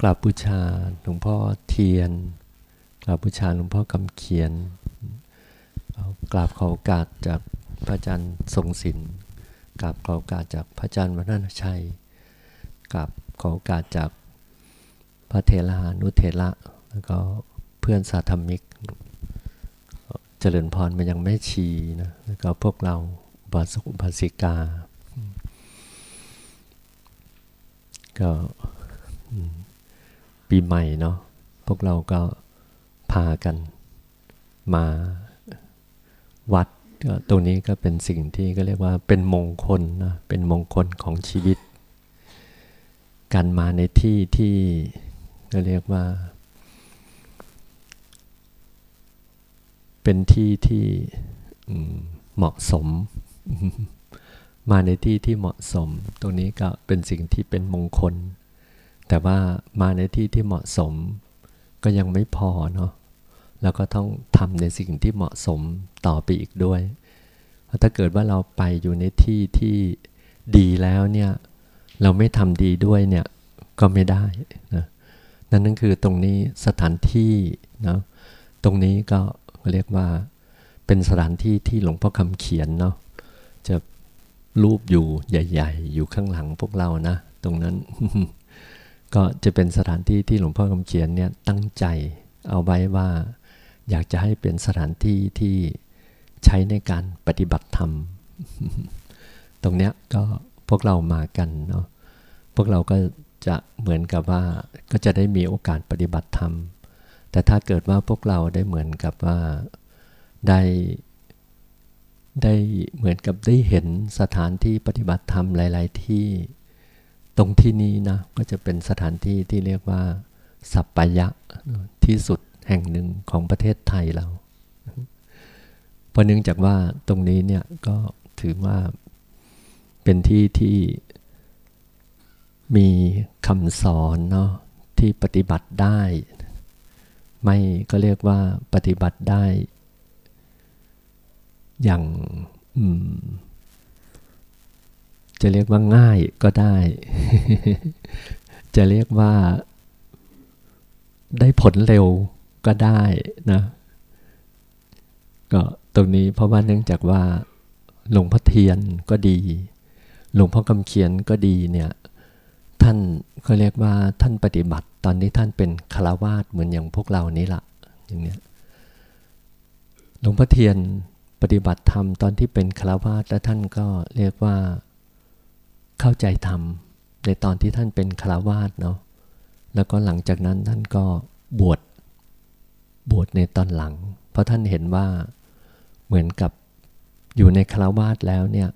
กราบบูชาหลวงพ่อเทียน กราบบูชาหลวงพ่อกำเขียน กราบขอโอกาสจากพระอาจารย์ทรงศิลป์กราบขอโอกาสจากพระอาจารย์วัฒนชัย กราบขอโอกาสจากพระเทลานุเทระแล้วก็เพื่อนสาธมิก เจริญพรมันยังไม่ชีนะแล้วก็พวกเราบาสุบาสิกา ก็ ปีใหม่เนาะพวกเราก็พากันมาวัดตรงนี้ก็เป็นสิ่งที่ก็เรียกว่าเป็นมงคลนะเป็นมงคลของชีวิต การมาในที่ที่ก็เรียกว่า เป็นที่ที่เหมาะสม มาในที่ที่เหมาะสม ตรงนี้ก็เป็นสิ่งที่เป็นมงคล แต่ว่ามาในที่ที่เหมาะสมก็ยังไม่พอเนาะแล้วก็ต้องทำในสิ่งที่เหมาะสมต่อไปอีกด้วยเพราะถ้าเกิดว่าเราไปอยู่ในที่ที่ดีแล้วเนี่ย เราไม่ทำดีด้วยเนี่ยก็ไม่ได้นะนั่นนั่นคือตรงนี้สถานที่นะตรงนี้ก็เรียกว่าเป็นสถานที่ที่หลวงพ่อคำเขียนเนาะจะรูปอยู่ใหญ่ ๆ อยู่ข้างหลังพวกเรานะ ตรงนั้น ก็จะเป็นสถานที่ที่หลวงพ่อคำเขียนเนี่ยตั้งใจเอาไว้ว่า อยากจะให้เป็นสถานที่ที่ใช้ในการปฏิบัติธรรม ตรงเนี้ยก็พวกเรามากันเนาะพวกเราก็จะเหมือนกับว่าก็จะได้มีโอกาสปฏิบัติธรรม แต่ถ้าเกิดว่าพวกเราได้เหมือนกับว่าได้ได้เหมือนกับได้เห็นสถานที่ปฏิบัติธรรมหลาย ๆ ที่ ตรงที่นี้นะก็จะเป็นสถานที่ที่เรียกว่า สัปปายะที่สุดแห่งหนึ่งของประเทศไทยเรา เพราะเนื่องจากว่าตรงนี้เนี่ยก็ถือว่าเป็นที่ที่มีคำสอนเนาะที่ปฏิบัติได้ ไม่ก็เรียกว่าปฏิบัติได้ อย่าง จะเรียกว่าง่ายก็ได้ จะเรียกว่า ได้ผลเร็วก็ได้นะ ก็ตรงนี้เพราะว่าเนื่องจากว่าหลวงพ่อเทียนก็ดี หลวงพ่อกำเขียนก็ดีเนี่ย ท่านเขาเรียกว่าท่านปฏิบัติ ตอนนี้ท่านเป็นคารวาสเหมือนอย่างพวกเรานี้ละอย่างเนี้ยหลวงพ่อเทียนปฏิบัติธรรมตอนที่เป็นคารวาสแล้วท่านก็เรียกว่า เข้าใจธรรมในตอนที่ท่านเป็นคาวาสเนาะแล้วก็หลังจากนั้นท่านก็บวชบวชในตอนหลัง เพราะท่านเห็นว่าเหมือนกับอยู่ในคาวาสแล้วเนี่ย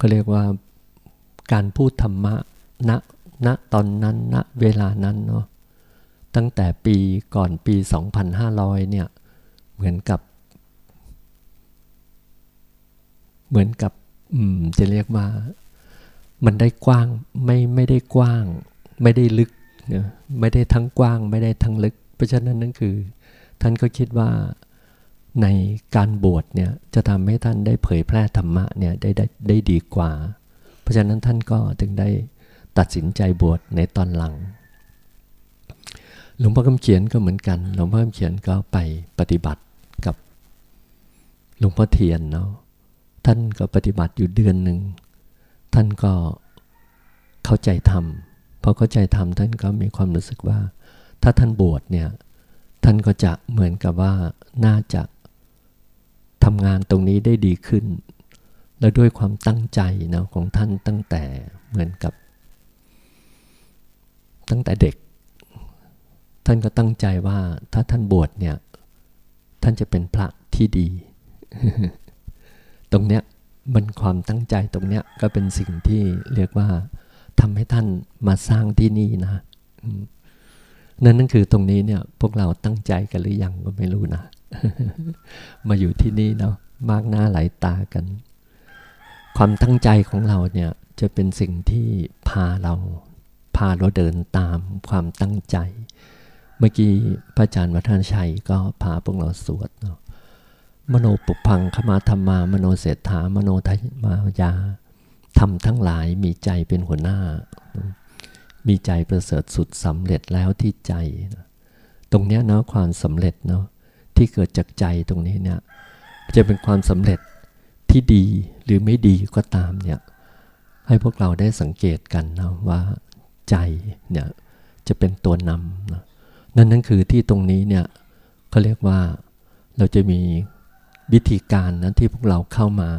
ก็เรียกว่าการพูดธรรมะณณตอนนั้นณเวลานั้นเนาะตั้งแต่ปีก่อนปี 2,500 เนี่ยเหมือนกับ เหมือนกับ จะเรียกว่า มันได้กว้างไม่ไม่ได้กว้าง ไม่ได้ลึกนะไม่ได้ทั้งกว้าง ไม่ได้ทั้งลึก เพราะฉะนั้นนั่นคือ ท่านก็คิดว่าในการบวชเนี่ยจะทำให้ท่านได้เผยแพร่ธรรมะเนี่ยได้ได้ได้ดีกว่า เพราะฉะนั้นท่านก็ถึงได้ตัดสินใจบวชในตอนหลัง หลวงพ่อคำเขียนก็เหมือนกัน หลวงพ่อคำเขียนก็ไปปฏิบัติกับหลวงพ่อเทียนเนาะ ท่านก็ปฏิบัติอยู่เดือนหนึ่ง ท่านก็เข้าใจธรรมพอเข้าใจธรรมท่านก็มีความรู้สึกว่า ถ้าท่านบวชเนี่ยท่านก็จะเหมือนกับว่าน่าจะทำงานตรงนี้ได้ดีขึ้น และด้วยความตั้งใจนะของท่านตั้งแต่เหมือนกับ ตั้งแต่เด็ก ท่านก็ตั้งใจว่าถ้าท่านบวชเนี่ย ท่านจะเป็นพระที่ดี รงเนี้ยมันความตั้งใจตรงเนี้ยก็เป็นสิ่งที่เรียกว่าทำให้ท่านมาสร้างที่นี่นะนั่นนั่นคือตรงนี้เนี่ย พวกเราตั้งใจกันหรือยังก็ไม่รู้นะ มาอยู่ที่นี่เนาะมากหน้าหลายตากัน ความตั้งใจของเราเนี่ยจะเป็นสิ่งที่พาเรา พาเราเดินตามความตั้งใจ เมื่อกี้พระอาจารย์วัฒนชัยก็พาพวกเราสวดเนาะ มโนปุพังขมาธรรมามโนเศรษฐามโนทมายาทำทั้งหลายมีใจเป็นหัวหน้า มีใจประเสริฐสุดสำเร็จแล้วที่ใจ ตรงเนี้ยเนาะความสำเร็จเนาะที่เกิดจากใจตรงนี้เนี่ยจะเป็นความสำเร็จที่ดีหรือไม่ดีก็ตามเนี่ยให้พวกเราได้สังเกตกันนะว่าใจเนี่ยจะเป็นตัวนำนะนั่นนั่นคือที่ตรงนี้เนี่ยเขาเรียกว่าเราจะมี วิธีการนะที่พวกเราเข้ามา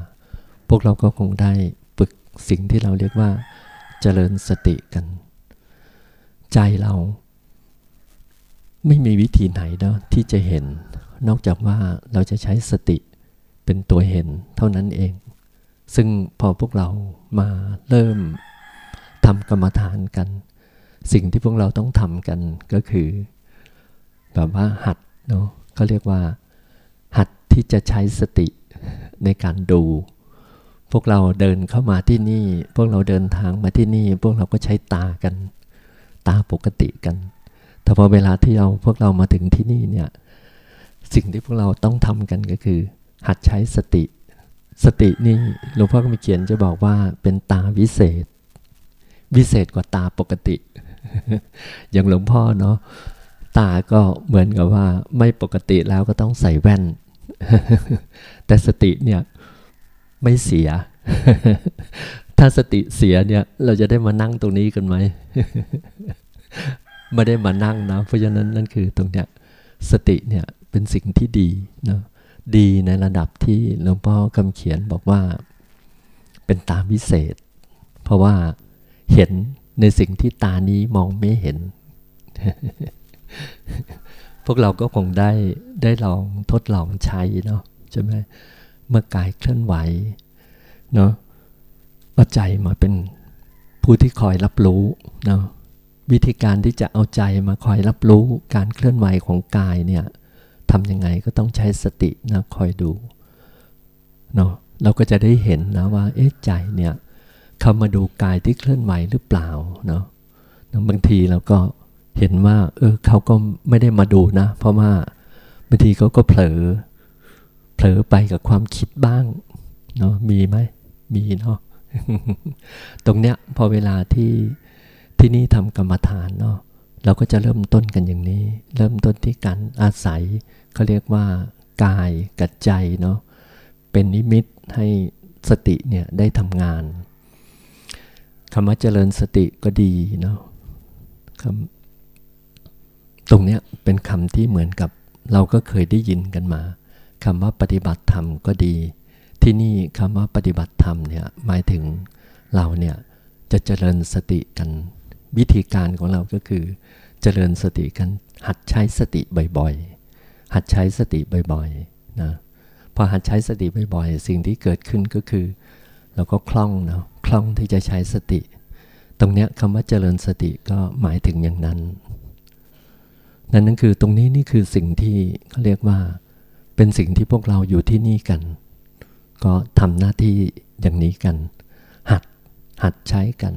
พวกเราก็คงได้ฝึกสิ่งที่เราเรียกว่า เจริญสติกัน ใจเรา ไม่มีวิธีไหนนะที่จะเห็น นอกจากว่าเราจะใช้สติเป็นตัวเห็นเท่านั้นเอง ซึ่งพอพวกเรามาเริ่มทำกรรมฐานกัน สิ่งที่พวกเราต้องทำกันก็คือ แบบว่าหัดเนาะเขาเรียกว่า ที่จะใช้สติในการดู พวกเราเดินเข้ามาที่นี่ พวกเราเดินทางมาที่นี่ พวกเราก็ใช้ตากัน ตาปกติกัน แต่พอเวลาที่เราพวกเรามาถึงที่นี่เนี่ย สิ่งที่พวกเราต้องทำกันก็คือ หัดใช้สติ สตินี่หลวงพ่อก็มีเขียนจะบอกว่าเป็นตาวิเศษ วิเศษกว่าตาปกติ อย่างหลวงพ่อเนาะตาก็เหมือนกับว่าไม่ปกติแล้วก็ต้องใส่แว่น แต่สติเนี่ยไม่เสีย ถ้าสติเสียเนี่ย เราจะได้มานั่งตรงนี้กันไหม ไม่ได้มานั่งนะ เพราะฉะนั้นนั่นคือตรงเนี้ยสติเนี่ยเป็นสิ่งที่ดีนะดีในระดับที่หลวงพ่อคำเขียนบอกว่า เป็นตาวิเศษ เพราะว่าเห็นในสิ่งที่ตานี้มองไม่เห็น พวกเราก็คงได้ได้ลองทดลองใช้เนาะใช่ไหมเมื่อกายเคลื่อนไหวเนาะเอาใจมาเป็นผู้ที่คอยรับรู้เนาะวิธีการที่จะเอาใจมาคอยรับรู้การเคลื่อนไหวของกายเนี่ยทำยังไงก็ต้องใช้สตินะคอยดูเนาะเราก็จะได้เห็นนะว่าเอ๊ะใจเนี่ยเข้ามาดูกายที่เคลื่อนไหวหรือเปล่าเนาะบางทีเราก็ เห็นว่า เออเขาก็ไม่ได้มาดูนะ เพราะว่าบางทีเขาก็เผลอ เผลอไปกับความคิดบ้างเนาะมีไหมมีเนาะตรงเนี้ยพอเวลาที่ที่นี่ทำกรรมฐานเนาะเราก็จะเริ่มต้นกันอย่างนี้ เริ่มต้นที่การอาศัยเขาเรียกว่ากายกับใจเนาะเป็นนิมิตให้สติเนี่ยได้ทำงานคำว่าเจริญสติก็ดีเนาะคำ ตรงเนี้ยเป็นคำที่เหมือนกับเราก็เคยได้ยินกันมาคำว่าปฏิบัติธรรมก็ดี ที่นี่คำว่าปฏิบัติธรรมเนี่ยหมายถึงเราเนี่ยจะเจริญสติกันวิธีการของเราก็คือ เจริญสติกัน หัดใช้สติบ่อยๆ หัดใช้สติบ่อยๆนะพอหัดใช้สติบ่อยๆ สิ่งที่เกิดขึ้นก็คือ เราก็คล่องนะคล่องที่จะใช้สติ ตรงนี้คำว่าเจริญสติก็หมายถึงอย่างนั้น นั่นนั่นคือตรงนี้นี่คือสิ่งที่เขาเรียกว่า เป็นสิ่งที่พวกเราอยู่ที่นี่กัน ก็ทำหน้าที่อย่างนี้กัน หัดหัดใช้กัน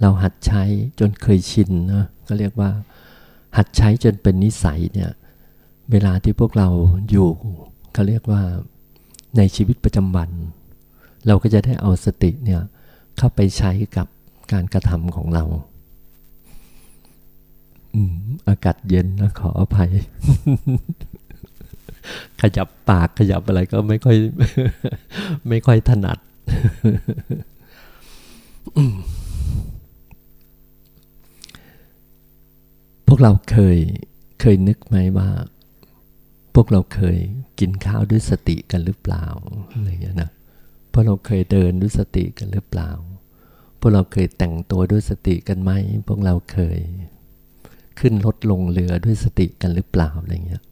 เราหัดใช้จนเคยชินนะก็เรียกว่า หัดใช้จนเป็นนิสัยเนี่ยเวลาที่พวกเราอยู่ก็เรียกว่าในชีวิตประจำวัน เราก็จะได้เอาสติเนี่ยเข้าไปใช้กับการกระทำของเรา อากาศเย็นนะขออภัย ขยับปากขยับอะไรก็ไม่ค่อย ไม่ค่อยถนัด พวกเราเคยเคยนึกไหมว่า พวกเราเคยกินข้าวด้วยสติกันหรือเปล่าอะไรอย่างนี้นะพวกเราเคยเดินด้วยสติกันหรือเปล่า พวกเราเคยแต่งตัวด้วยสติกันไหม พวกเราเคย ขึ้นรถลงเรือด้วยสติกันหรือเปล่าอะไรเงี้ย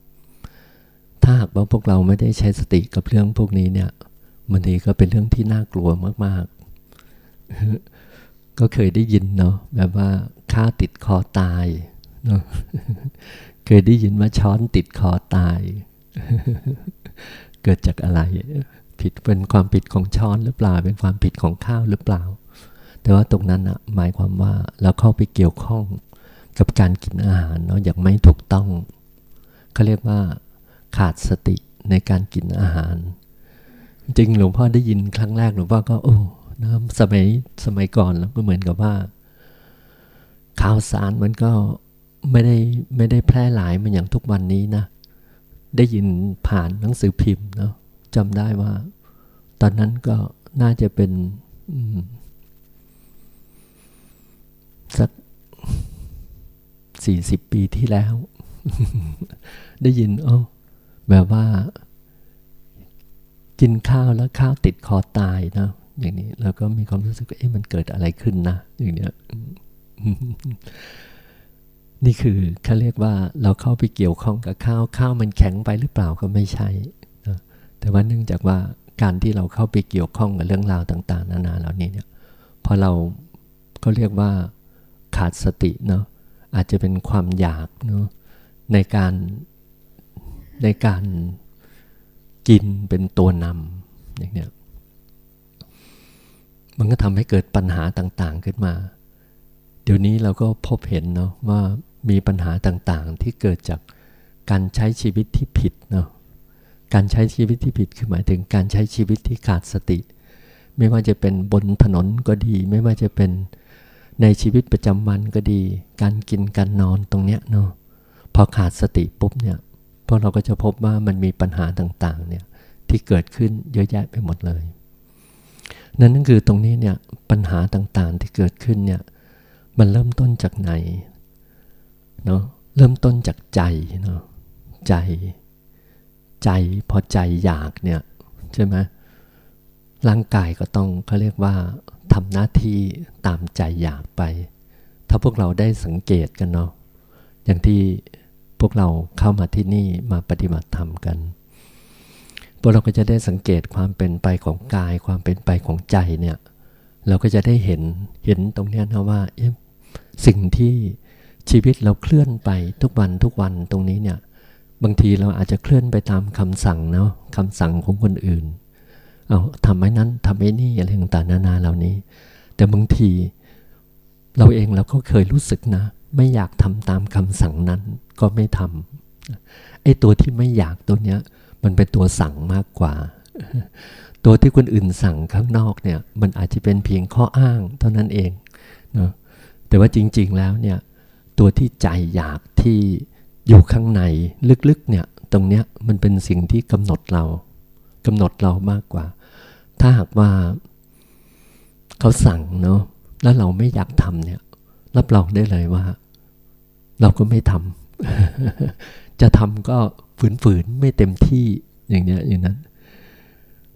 ถ้าหากว่าพวกเราไม่ได้ใช้สติกับเรื่องพวกนี้เนี่ยมันทีก็เป็นเรื่องที่น่ากลัวมากๆ ก็เคยได้ยินเนาะแบบว่าฆ่าติดคอตายเคยได้ยินว่าช้อนติดคอตาย เกิดจากอะไร ผิดเป็นความผิดของช้อนหรือเปล่า เป็นความผิดของข้าวหรือเปล่า แต่ว่าตรงนั้นอะหมายความว่าเราเข้าไปเกี่ยวข้อง กับการกินอาหารเนาะอย่างไม่ถูกต้องเขาเรียกว่าขาดสติในการกินอาหาร จริงหลวงพ่อได้ยินครั้งแรกหลวงพ่อก็โอ้นะสมัยสมัยก่อนแล้วก็เหมือนกับว่า ข่าวสารมันก็ไม่ได้ไม่ได้แพร่หลายมันอย่างทุกวันนี้นะ ได้ยินผ่านหนังสือพิมพ์เนาะจำได้ว่า ตอนนั้นก็น่าจะเป็นสัก สี่สิบปีที่แล้ว ได้ยินเอ๋อแบบว่า กินข้าวแล้วข้าวติดคอตายนะอย่างนี้แล้วก็มีความรู้สึกว่าเอ๊ะมันเกิดอะไรขึ้นนะ อย่างเนี้ยนี่คือเขาเรียกว่าเราเข้าไปเกี่ยวข้องกับข้าวข้าวมันแข็งไปหรือเปล่าก็ไม่ใช่นะแต่ว่าเนื่องจากว่าการที่เราเข้าไปเกี่ยวข้องกับเรื่องราวต่าง ๆ นานาเหล่านี้เนี่ยพอเราก็เรียกว่าขาดสติเนาะ อาจจะเป็นความอยากเนาะในการในการกินเป็นตัวนำอย่างเนี้ยมันก็ทำให้เกิดปัญหาต่างๆขึ้นมา เดี๋ยวนี้เราก็พบเห็นเนาะว่ามีปัญหาต่างๆที่เกิดจากการใช้ชีวิตที่ผิดเนาะการใช้ชีวิตที่ผิดคือหมายถึงการใช้ชีวิตที่ขาดสติ ไม่ว่าจะเป็นบนถนนก็ดี ไม่ว่าจะเป็น ในชีวิตประจำวันก็ดี การกินการนอนตรงเนี้ยเนาะพอขาดสติปุ๊บเนี่ยพวกเราก็จะพบว่ามันมีปัญหาต่างๆเนี่ยที่เกิดขึ้นเยอะแยะไปหมดเลย นั่นนั่นคือตรงนี้เนี่ยปัญหาต่างๆที่เกิดขึ้นเนี่ยมันเริ่มต้นจากไหนเนาะเริ่มต้นจากใจเนาะใจ ใจพอใจอยากเนี่ยใช่ไหมร่างกายก็ต้องเขาเรียกว่า ทำหน้าที่ตามใจอยากไป ถ้าพวกเราได้สังเกตกันเนาะอย่างที่พวกเราเข้ามาที่นี่มาปฏิบัติธรรมกัน พวกเราก็จะได้สังเกตความเป็นไปของกาย ความเป็นไปของใจเนี่ยเราก็จะได้เห็นเห็นตรงนี้นะว่าสิ่งที่ชีวิตเราเคลื่อนไปทุกวันทุกวันตรงนี้เนี่ยบางทีเราอาจจะเคลื่อนไปตามคำสั่งเนาะคำสั่งของคนอื่น เอาทำไม้นั้นทำไม้นี่อะไรต่างๆนานาเหล่านี้ แต่บางทีเราเองเราก็เคยรู้สึกนะ ไม่อยากทำตามคำสั่งนั้นก็ไม่ทำไอ้ตัวที่ไม่อยากตัวเนี้ย มันเป็นตัวสั่งมากกว่า ตัวที่คนอื่นสั่งข้างนอกเนี่ย มันอาจจะเป็นเพียงข้ออ้างเท่านั้นเองนะแต่ว่าจริง ๆแล้วเนี่ย ตัวที่ใจอยากที่อยู่ข้างในลึกๆเนี่ย ตรงเนี้ยมันเป็นสิ่งที่กำหนดเรา กำหนดเรามากกว่า ถ้าหากว่าเขาสั่งเนาะแล้วเราไม่อยากทำเนี่ย รับรองได้เลยว่า เราก็ไม่ทำจะทำก็ฝืนๆไม่เต็มที่อย่างเนี้ยอย่างนั้น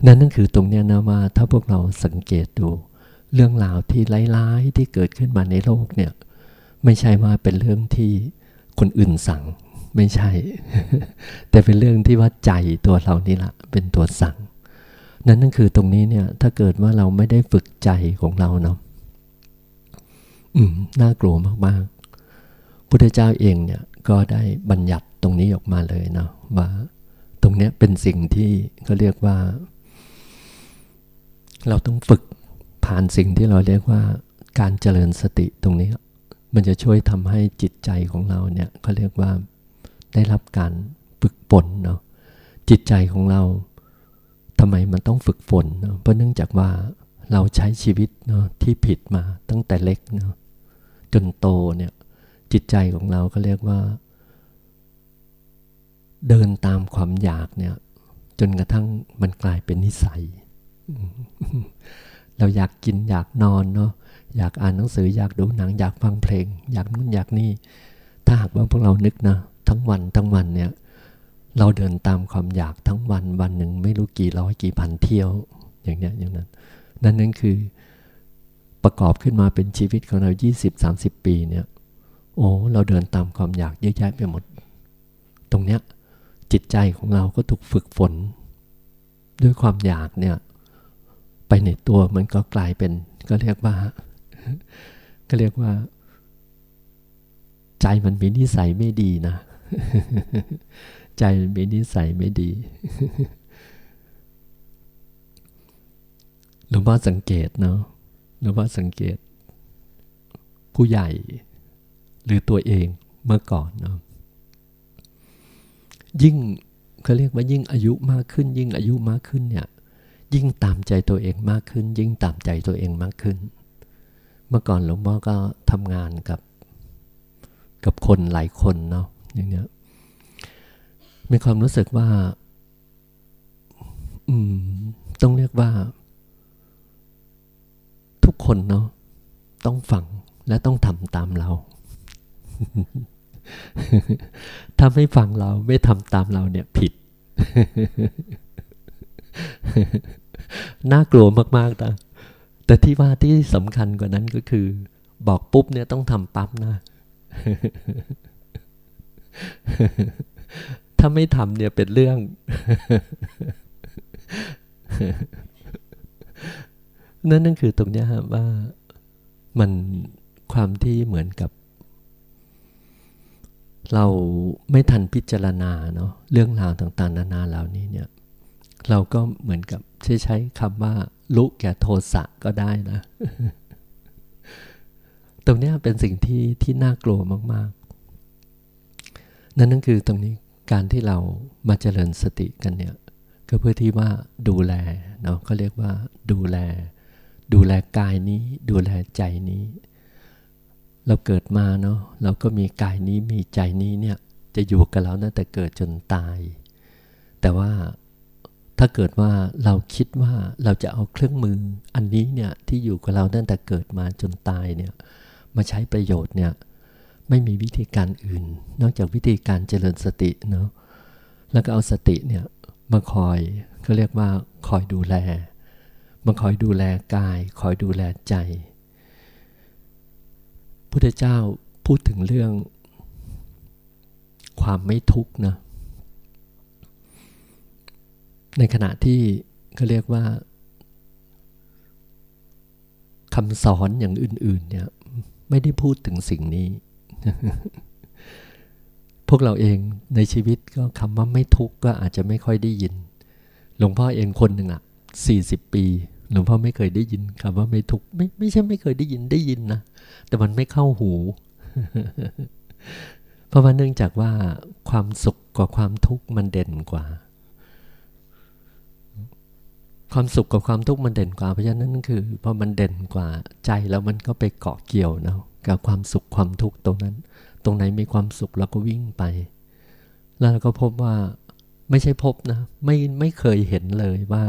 นั่นนั่นคือตรงเนี้ยนะว่าถ้าพวกเราสังเกตดู เรื่องราวที่ร้ายๆที่เกิดขึ้นมาในโลกเนี่ย ไม่ใช่ว่าเป็นเรื่องที่คนอื่นสั่ง ไม่ใช่ แต่เป็นเรื่องที่ว่าใจตัวเรานี่แหละเป็นตัวสั่ง นั่นนั่นคือตรงนี้เนี่ย ถ้าเกิดว่าเราไม่ได้ฝึกใจของเราเนาะอืมน่ากลัวมากๆพุทธเจ้าเองเนี่ยก็ได้บัญญัติตรงนี้ออกมาเลยเนาะว่าตรงนี้เป็นสิ่งที่เขาเรียกว่า เราต้องฝึกผ่านสิ่งที่เราเรียกว่าการเจริญสติตรงนี้ มันจะช่วยทำให้จิตใจของเราเนี่ยเขาเรียกว่า ได้รับการฝึกฝนเนาะจิตใจของเราทำไมมันต้องฝึกฝนเนาะเพราะเนื่องจากว่าเราใช้ชีวิตเนาะที่ผิดมาตั้งแต่เล็กเนาะจนโตเนี่ยจิตใจของเราก็เรียกว่า เดินตามความอยากเนี่ย จนกระทั่งมันกลายเป็นนิสัย เราอยากกินอยากนอนเนาะอยากอ่านหนังสืออยากดูหนังอยากฟังเพลง อยากนู่นอยากนี่ ถ้าหากว่าพวกเรานึกนะ ทั้งวันทั้งวันเนี่ยเราเดินตามความอยากทั้งวันวันหนึ่งไม่รู้กี่ร้อยกี่พันเที่ยวอย่างเนี้ยอย่างนั้น นั่นนั่นคือประกอบขึ้นมาเป็นชีวิตของเรา 20-30 ปีเนี่ยโอ้เราเดินตามความอยากเยอะแยะไปหมด ตรงเนี้ยจิตใจของเราก็ถูกฝึกฝน ด้วยความอยากเนี่ยไปในตัวมันก็กลายเป็นก็เรียกว่า ก็เรียกว่า ใจมันมีนิสัยไม่ดีนะ ใจมีนิสัยไม่ดีหลวงพ่อสังเกตเนาะหลวงพ่อสังเกต ผู้ใหญ่หรือตัวเองเมื่อก่อนเนาะยิ่งเขาเรียกว่ายิ่งอายุมากขึ้น ยิ่งอายุมากขึ้นเนี่ย ยิ่งตามใจตัวเองมากขึ้น ยิ่งตามใจตัวเองมากขึ้น เมื่อก่อนหลวงพ่อก็ทำงานกับ กับคนหลายคนเนาะ อย่างเนี้ยมีความรู้สึกว่า อืม ต้องเรียกว่า ทุกคนเนาะต้องฟังและต้องทำตามเรา ถ้าไม่ฟังเราไม่ทำตามเราเนี่ยผิด น่ากลัวมากๆนะแต่ที่ว่าที่สำคัญกว่านั้นก็คือ บอกปุ๊บเนี่ยต้องทำปั๊บนะ ถ้าไม่ทำเนี่ยเป็นเรื่อง นั่นนั่นคือตรงนี้ฮะว่ามันความที่เหมือนกับ เราไม่ทันพิจารณาเนาะเรื่องราวต่างๆ นานาเหล่านี้เนี่ย เราก็เหมือนกับใช้ใช้คำว่าลุแก่โทสะก็ได้นะ ตรงนี้เป็นสิ่งที่ที่น่ากลัวมาก นั่นนั่นคือตรงนี้การที่เรามาเจริญสติกันเนี่ยก็เพื่อที่ว่าดูแลเนาะก็เรียกว่าดูแล ดูแลกายนี้ ดูแลใจนี้ เราเกิดมาเนาะเราก็มีกายนี้มีใจนี้เนี่ยจะอยู่กับเราตั้งแต่เกิดจนตาย แต่ว่าถ้าเกิดว่าเราคิดว่าเราจะเอาเครื่องมืออันนี้เนี่ยที่อยู่กับเราตั้งแต่เกิดมาจนตายเนี่ยมาใช้ประโยชน์เนี่ย ไม่มีวิธีการอื่น นอกจากวิธีการเจริญสติเนาะแล้วก็เอาสติเนี่ยมาคอยเขาเรียกว่าคอยดูแลมาคอยดูแลกาย คอยดูแลใจพุทธเจ้าพูดถึงเรื่องความไม่ทุกข์นะในขณะที่เขาเรียกว่าคำสอนอย่างอื่น ๆ เนี่ย ไม่ได้พูดถึงสิ่งนี้ พวกเราเองในชีวิตก็คำว่าไม่ทุกข์ก็อาจจะไม่ค่อยได้ยิน หลวงพ่อเองคนหนึ่งอะสี่สิบปี หลวงพ่อไม่เคยได้ยินคำว่าไม่ทุกข์ไม่ไม่ใช่ไม่เคยได้ยินได้ยินนะแต่มันไม่เข้าหู เพราะว่าเนื่องจากว่าความสุขกว่าความทุกข์มันเด่นกว่า ความสุขกับความทุกข์มันเด่นกว่า เพราะฉะนั้นคือพอมันเด่นกว่าใจแล้วมันก็ไปเกาะเกี่ยวเนะ กับความสุขความทุกข์ตรงนั้น ตรงไหนมีความสุขเราก็วิ่งไป แล้วเราก็พบว่าไม่ใช่พบนะ ไม่ไม่เคยเห็นเลยว่า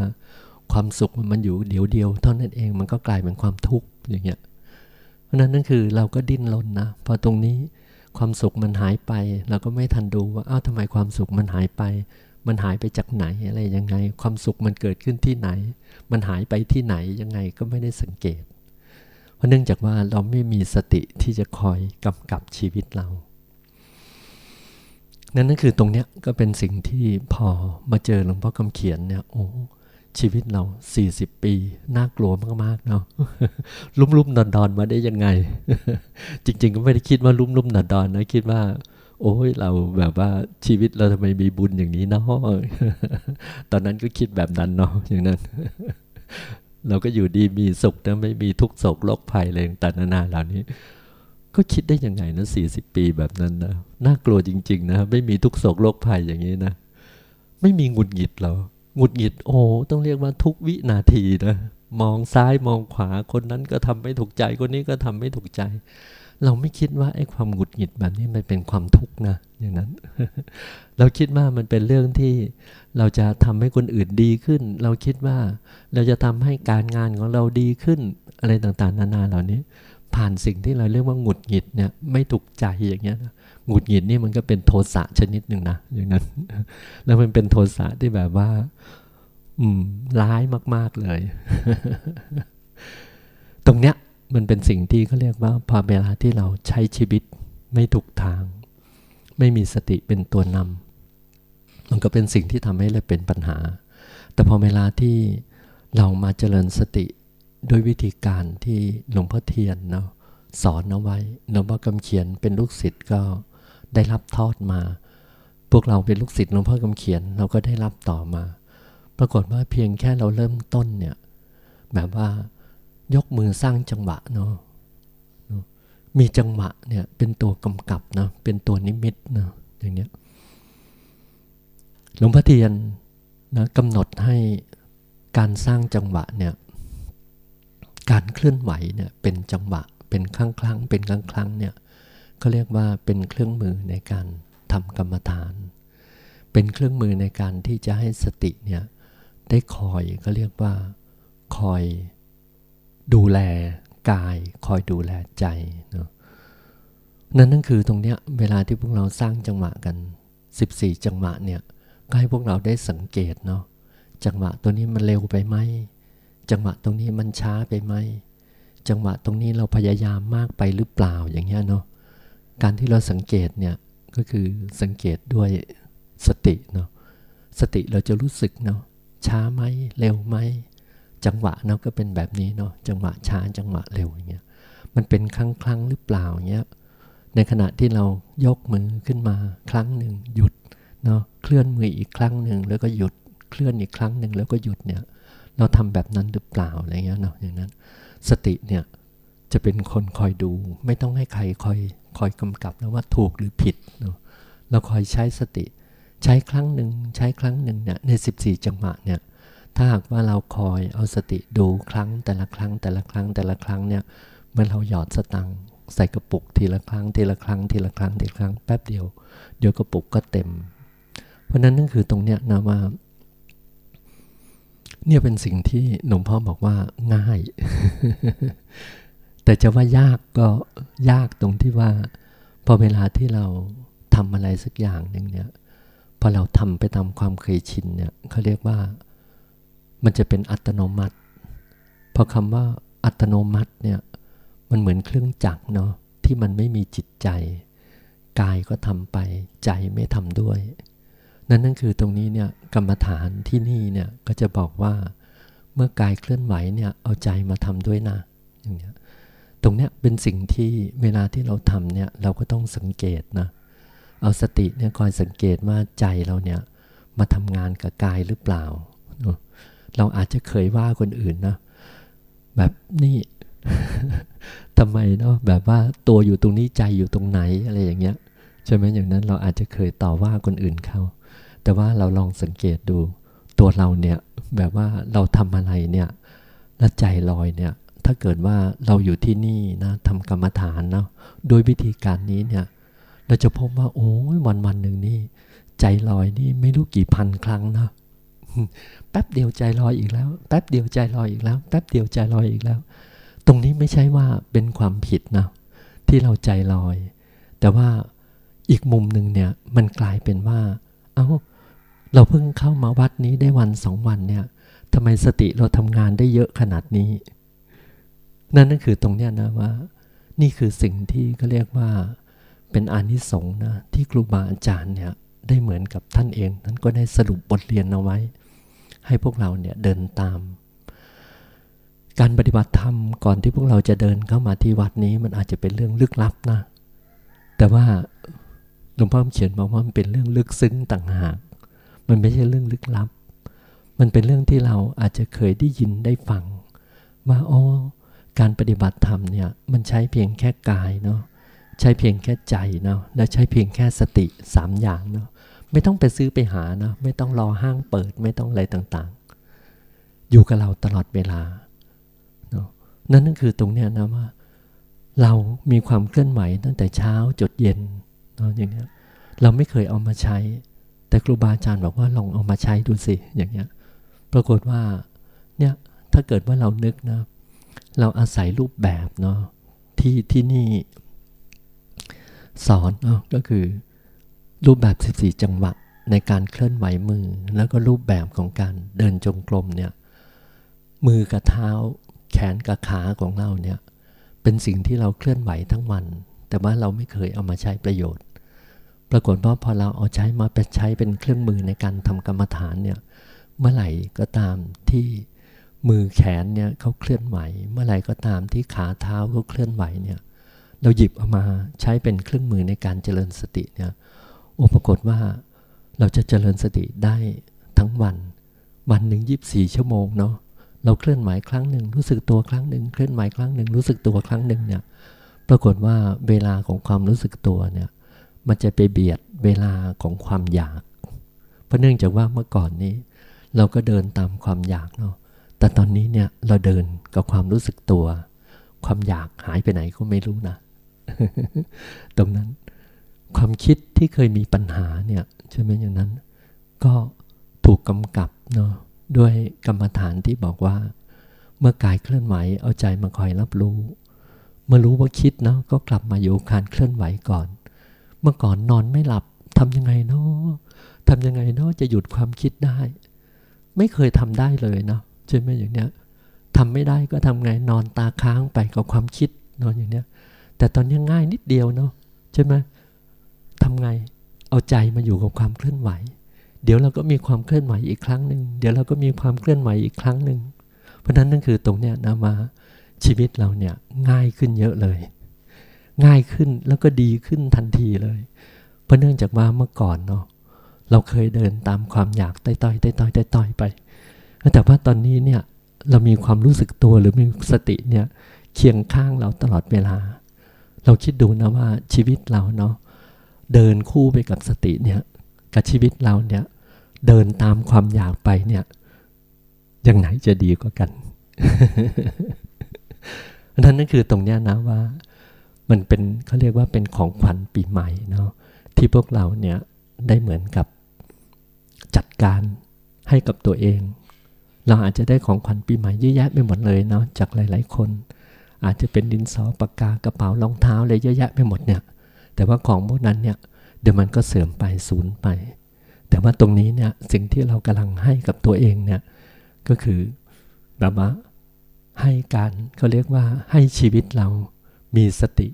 ความสุขมันอยู่เดียวเดียวเท่านั้นเองมันก็กลายเป็นความทุกข์อย่างเงี้ยเพราะนั้นนั่นคือเราก็ดิ้นรนนะพอตรงนี้ความสุขมันหายไป เราก็ไม่ทันดูว่าอ้าวทำไมความสุขมันหายไป มันหายไปจากไหนอะไรยังไง ความสุขมันเกิดขึ้นที่ไหน มันหายไปที่ไหนยังไงก็ไม่ได้สังเกต เพราะเนื่องจากว่าเราไม่มีสติที่จะคอยกำกับชีวิตเรา นั่นนั่นคือตรงเนี้ยก็เป็นสิ่งที่พอมาเจอหลวงพ่อคำเขียนเนี่ยโอ้ชีวิตเรา 40 ปี น่ากลัวมาก ๆ เนาะลุ่มๆดอนๆ มาได้ยังไง จริง ๆ ก็ไม่ได้คิดว่าลุ่มๆดอนๆนะ คิดว่า โอ้ยเราแบบว่าชีวิตเราทำไมมีบุญอย่างนี้เนาะตอนนั้นก็คิดแบบนั้นเนาะอย่างนั้น เราก็อยู่ดีมีสุขนะไม่มีทุกโศกโรคภัยอะไรต่างๆนานาเหล่านี้ ก็คิดได้ยังไงนะสี่สิบปีแบบนั้นนะน่ากลัวจริง ๆ นะ ไม่มีทุกโศกโรคภัยอย่างนี้นะ ไม่มีหงุดหงิดหรอหงุดหงิดโอ้ต้องเรียกว่าทุกวินาทีนะมองซ้ายมองขวาคนนั้นก็ทำไม่ถูกใจคนนี้ก็ทำไม่ถูกใจ เราไม่คิดว่าไอ้ความหงุดหงิดแบบนี้มันเป็นความทุกข์นะอย่างนั้น เราคิดว่ามันเป็นเรื่องที่เราจะทำให้คนอื่นดีขึ้น เราคิดว่าเราจะทำให้การงานของเราดีขึ้นอะไรต่างๆ นานาเหล่านี้ ผ่านสิ่งที่เราเรียกว่าหงุดหงิดเนี่ยไม่ถูกใจอย่างเงี้ยหงุดหงิดนี่มันก็เป็นโทสะชนิดหนึ่งนะอย่างนั้น แล้วมันเป็นโทสะที่แบบว่า อืมร้ายมาก ๆเลย ตรงเนี้ย มันเป็นสิ่งที่เขาเรียกว่าพอเวลาที่เราใช้ชีวิตไม่ถูกทาง ไม่มีสติเป็นตัวนำมันก็เป็นสิ่งที่ทำให้เราเป็นปัญหา แต่พอเวลาที่เรามาเจริญสติด้วยวิธีการที่หลวงพ่อเทียนเนาะสอนเอาไว้หลวงพ่อกำเขียนเป็นลูกศิษย์ก็ได้รับทอดมา พวกเราเป็นลูกศิษย์หลวงพ่อกำเขียนเราก็ได้รับต่อมา ปรากฏว่าเพียงแค่เราเริ่มต้นเนี่ยแบบว่า ยกมือสร้างจังหวะเนาะมีจังหวะเนี่ยเป็นตัวกำกับนะเป็นตัวนิมิตนะอย่างเนี้ยหลวงพ่อเทียนนะกำหนดให้การสร้างจังหวะเนี่ยการเคลื่อนไหวเนี่ยเป็นจังหวะเป็นครั้งครั้งเป็นครั้งครั้งเนี่ยเขาเรียกว่าเป็นเครื่องมือในการทำกรรมฐาน เป็นเครื่องมือในการที่จะให้สติเนี่ยได้คอยเขาเรียกว่าคอย ดูแลกายคอยดูแลใจเนาะนั่นนั่นคือตรงเนี้ยเวลาที่พวกเราสร้างจังหวะกัน 14 จังหวะเนี่ยก็ให้พวกเราได้สังเกตเนาะจังหวะตัวนี้มันเร็วไปไหมจังหวะตรงนี้มันช้าไปไหมจังหวะตรงนี้เราพยายามมากไปหรือเปล่าอย่างเงี้ยเนาะการที่เราสังเกตเนี่ยก็คือสังเกตด้วยสติเนาะสติเราจะรู้สึกเนาะช้าไหมเร็วไหม จังหวะเนาะก็เป็นแบบนี้เนาะจังหวะช้าจังหวะเร็วอย่างเงี้ยมันเป็นครั้งครั้งหรือเปล่าเงี้ยในขณะที่เรายกมือขึ้นมาครั้งหนึ่งหยุดเนาะเคลื่อนมืออีกครั้งหนึ่งแล้วก็หยุดเคลื่อนอีกครั้งหนึ่งแล้วก็หยุดเนี่ยเราทำแบบนั้นหรือเปล่าอะไรเงี้ยเนาะอย่างนั้น สติเนี่ยจะเป็นคนคอยดู ไม่ต้องให้ใครคอยคอยกำกับนะว่าถูกหรือผิดเนาะเราคอยใช้สติ ใช้ครั้งหนึ่งใช้ครั้งหนึ่งเนี่ยใน 14 จังหวะเนี่ย ถ้าหากว่าเราคอยเอาสติดูครั้งแต่ละครั้งแต่ละครั้งแต่ละครั้งเนี่ยเมื่อเราหยอดสตังใส่กระปุกทีละครั้งทีละครั้งทีละครั้งทีละครั้งแป๊บเดียวเดี๋ยวกระปุกก็เต็ม เพราะนั้นนั่นคือตรงเนี้ยนะว่าเนี่ยเป็นสิ่งที่หลวงพ่อบอกว่าง่าย แต่จะว่ายากก็ยากตรงที่ว่า พอเวลาที่เราทำอะไรสักอย่างหนึ่งเนี่ยพอเราทำไปตามความเคยชินเนี่ยเขาเรียกว่า มันจะเป็นอัตโนมัติพอคำว่าอัตโนมัติเนี่ยมันเหมือนเครื่องจักรเนาะที่มันไม่มีจิตใจ กายก็ทำไปใจไม่ทำด้วย นั่นนั่นคือตรงนี้เนี่ยกรรมฐานที่นี่เนี่ยก็จะบอกว่าเมื่อกายเคลื่อนไหวเนี่ยเอาใจมาทำด้วยนะอย่างเนี้ยตรงเนี้ยเป็นสิ่งที่เวลาที่เราทำเนี่ยเราก็ต้องสังเกตนะเอาสติเนี่ยคอยสังเกตว่าใจเราเนี่ยมาทำงานกับกายหรือเปล่า เราอาจจะเคยว่าคนอื่นนะ แบบนี่ทำไมเนาะแบบว่าตัวอยู่ตรงนี้ใจอยู่ตรงไหนอะไรอย่างเงี้ยใช่ไหมอย่างนั้นเราอาจจะเคยต่อว่าคนอื่นเขาแต่ว่าเราลองสังเกตดูตัวเราเนี่ยแบบว่าเราทำอะไรเนี่ยแล้วใจลอยเนี่ยถ้าเกิดว่าเราอยู่ที่นี่นะทำกรรมฐานเนาะโดยวิธีการนี้เนี่ยเราจะพบว่าโอ้ยวันวันหนึ่งนี่ใจลอยนี่ไม่รู้กี่พันครั้งนะ แป๊บเดียวใจลอยอีกแล้ว แป๊บเดียวใจลอยอีกแล้ว แป๊บเดียวใจลอยอีกแล้ว ตรงนี้ไม่ใช่ว่าเป็นความผิดนะที่เราใจลอย แต่ว่าอีกมุมหนึ่งเนี่ยมันกลายเป็นว่า เอา้า เราเพิ่งเข้ามาวัดนี้ได้วันสองวันเนี่ยทำไมสติเราทำงานได้เยอะขนาดนี้ นั่นนั่นคือตรงเนี้ยนะว่า นี่คือสิ่งที่เขาเรียกว่าเป็นอานิสงส์นะที่ครูบาอาจารย์เนี่ย ได้เหมือนกับท่านเองท่านก็ได้สรุปบทเรียนเอาไว้ ให้พวกเราเนี่ยเดินตาม การปฏิบัติธรรมก่อนที่พวกเราจะเดินเข้ามาที่วัดนี้มันอาจจะเป็นเรื่องลึกลับนะ แต่ว่าหลวงพ่อเขียนบอกว่ามันเป็นเรื่องลึกซึ้งต่างหาก มันไม่ใช่เรื่องลึกลับ มันเป็นเรื่องที่เราอาจจะเคยได้ยินได้ฟังว่าอ๋อการปฏิบัติธรรมเนี่ยมันใช้เพียงแค่กายเนาะ ใช้เพียงแค่ใจเนาะและใช้เพียงแค่สติสามอย่างเนาะไม่ต้องไปซื้อไปหาเนาะไม่ต้องรอห้างเปิดไม่ต้องอะไรต่างๆ อยู่กับเราตลอดเวลาเนาะนั่นนั่นคือตรงเนี้ยนะว่า เรามีความเคลื่อนไหวตั้งแต่เช้าจดเย็นเนาะอย่างเนี้ยเราไม่เคยเอามาใช้ แต่ครูบาอาจารย์บอกว่าลองเอามาใช้ดูสิอย่างเงี้ยปรากฏว่าเนี่ยถ้าเกิดว่าเรานึกนะเราอาศัยรูปแบบเนาะที่ที่นี่ สอนก็คือรูปแบบ 14 จังหวะในการเคลื่อนไหวมือ แล้วก็รูปแบบของการเดินจงกรมเนี่ยมือกับเท้าแขนกับขาของเราเนี่ยเป็นสิ่งที่เราเคลื่อนไหวทั้งวัน แต่ว่าเราไม่เคยเอามาใช้ประโยชน์ ปรากฏว่าพอเราเอาใช้มาเป็นใช้เป็นเครื่องมือในการทำกรรมฐานเนี่ยเมื่อไหร่ก็ตามที่มือแขนเนี่ยเขาเคลื่อนไหว เมื่อไหร่ก็ตามที่ขาเท้าเขาเคลื่อนไหวเนี่ย เราหยิบเอามาใช้เป็นเครื่องมือในการเจริญสติเนี่ยโอ้ปรากฏว่าเราจะเจริญสติได้ทั้งวัน วันหนึ่งยีิบสี่ชั่วโมงเนาะเราเคลื่อนไหวครั้งหนึ่งรู้สึกตัวครั้งหนึ่งเคลื่อนไหวครั้งหนึ่งรู้สึกตัวครั้งหนึ่งเนี่ยปรากฏว่าเวลาของความรู้สึกตัวเนี่ยมันจะไปเบียดเวลาของความอยาก เพราะเนื่องจากว่าเมื่อก่อนนี้ เราก็เดินตามความอยากเนาะแต่ตอนนี้เนี่ยเราเดินกับความรู้สึกตัว ความอยากหายไปไหนก็ไม่รู้นะ ตรงนั้น ความคิดที่เคยมีปัญหาเนี่ยใช่ไหมอย่างนั้น ก็ถูกกำกับเนาะด้วยกรรมฐานที่บอกว่า เมื่อกายเคลื่อนไหวเอาใจมาคอยรับรู้ เมื่อรู้ว่าคิดเนาะก็กลับมาอยู่การเคลื่อนไหวก่อน เมื่อก่อนนอนไม่หลับทำยังไงเนาะทำยังไงเนาะจะหยุดความคิดได้ ไม่เคยทำได้เลยเนาะใช่ไหมอย่างเนี้ยทำไม่ได้ก็ทำไงนอนตาค้างไปกับความคิดนอนอย่างเนี้ย แต่ตอนนี้ง่ายนิดเดียวเนาะใช่ไหมทำไงเอาใจมาอยู่กับความเคลื่อนไหว เดี๋ยวเราก็มีความเคลื่อนไหวอีกครั้งหนึ่งเดี๋ยวเราก็มีความเคลื่อนไหวอีกครั้งหนึ่งเพราะนั้นนั่นคือตรงเนี้ยนะมาชีวิตเราเนี่ยง่ายขึ้นเยอะเลย ง่ายขึ้นแล้วก็ดีขึ้นทันทีเลย เพราะเนื่องจากว่าเมื่อก่อนเนาะเราเคยเดินตามความอยากต้อยๆต้อยๆต้อยไป แต่ว่าตอนนี้เนี่ยเรามีความรู้สึกตัวหรือมีสติเนี่ยเคียงข้างเราตลอดเวลา เราคิดดูนะว่าชีวิตเราเนาะเดินคู่ไปกับสติเนี่ยกับชีวิตเราเนี่ยเดินตามความอยากไปเนี่ยยังไหนจะดีกว่ากันนั่นนั่นคือตรงเนี้ยนะว่ามันเป็นเขาเรียกว่าเป็นของขวัญปีใหม่เนาะที่พวกเราเนี่ยได้เหมือนกับจัดการให้กับตัวเอง เราอาจจะได้ของขวัญปีใหม่เยอะแยะไปหมดเลยเนาะจากหลาย ๆ คน อาจจะเป็นดินสอปากกากระเป๋ารองเท้าอะไรเยอะแยะไปหมดเนี่ยแต่ว่าของพวกนั้นเนี่ยเดี๋ยวมันก็เสื่อมไปสูญไป แต่ว่าตรงนี้เนี่ยสิ่งที่เรากำลังให้กับตัวเองเนี่ยก็คือแบบว่าให้การเขาเรียกว่าให้ชีวิตเรามีสติ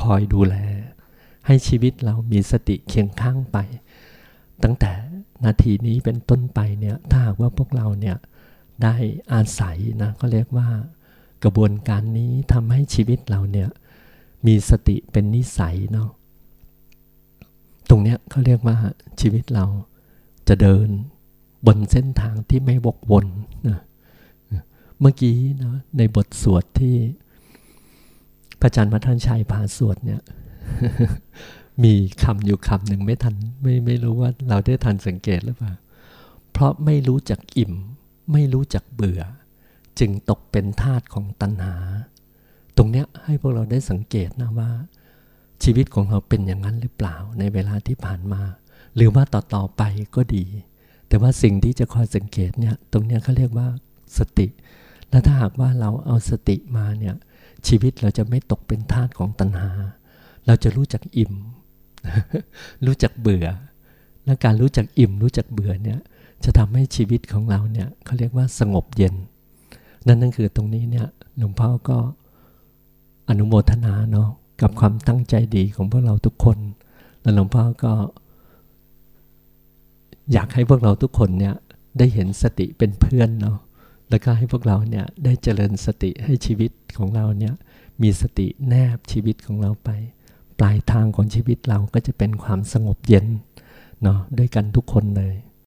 คอยดูแล ให้ชีวิตเรามีสติเคียงข้างไป ตั้งแต่นาทีนี้เป็นต้นไปเนี่ยถ้าหากว่าพวกเราเนี่ยได้อาศัยนะก็เรียกว่า กระบวนการนี้ทำให้ชีวิตเราเนี่ยมีสติเป็นนิสัยเนาะตรงเนี้ยเขาเรียกว่าชีวิตเราจะเดินบนเส้นทางที่ไม่วกวนนะเมื่อกี้นะในบทสวดที่พระอาจารย์มัทานชัยพาสวดเนี่ย มีคำอยู่คำหนึ่งไม่ทันไม่ไม่รู้ว่าเราได้ทันสังเกตหรือเปล่า เพราะไม่รู้จักอิ่ม ไม่รู้จักเบื่อ จึงตกเป็นทาตของตัณหา ตรงเนี้ยให้พวกเราได้สังเกตนะว่า ชีวิตของเราเป็นอย่างนั้นหรือเปล่าในเวลาที่ผ่านมา หรือว่าต่อต่อไปก็ดี แต่ว่าสิ่งที่จะคอยสังเกตเนี่ยตรงเนี้ยเขาเรียกว่าสติ และถ้าหากว่าเราเอาสติมาเนี่ยชีวิตเราจะไม่ตกเป็นทาตของตัณหา เราจะรู้จักอิ่ม รู้จักเบื่อ และการรู้จักอิ่มรู้จักเบื่อเนี่ยจะทำให้ชีวิตของเราเนี่ยเขาเรียกว่าสงบเย็น นั่นนั่นคือตรงนี้เนี่ยหลวงพ่อก็อนุโมทนาเนาะกับความตั้งใจดีของพวกเราทุกคน และหลวงพ่อก็ อยากให้พวกเราทุกคนเนี่ยได้เห็นสติเป็นเพื่อนเนาะแล้วก็ให้พวกเราเนี่ยได้เจริญสติให้ชีวิตของเราเนี่ยมีสติแนบชีวิตของเราไป ปลายทางของชีวิตเราก็จะเป็นความสงบเย็นเนาะด้วยกันทุกคนเลย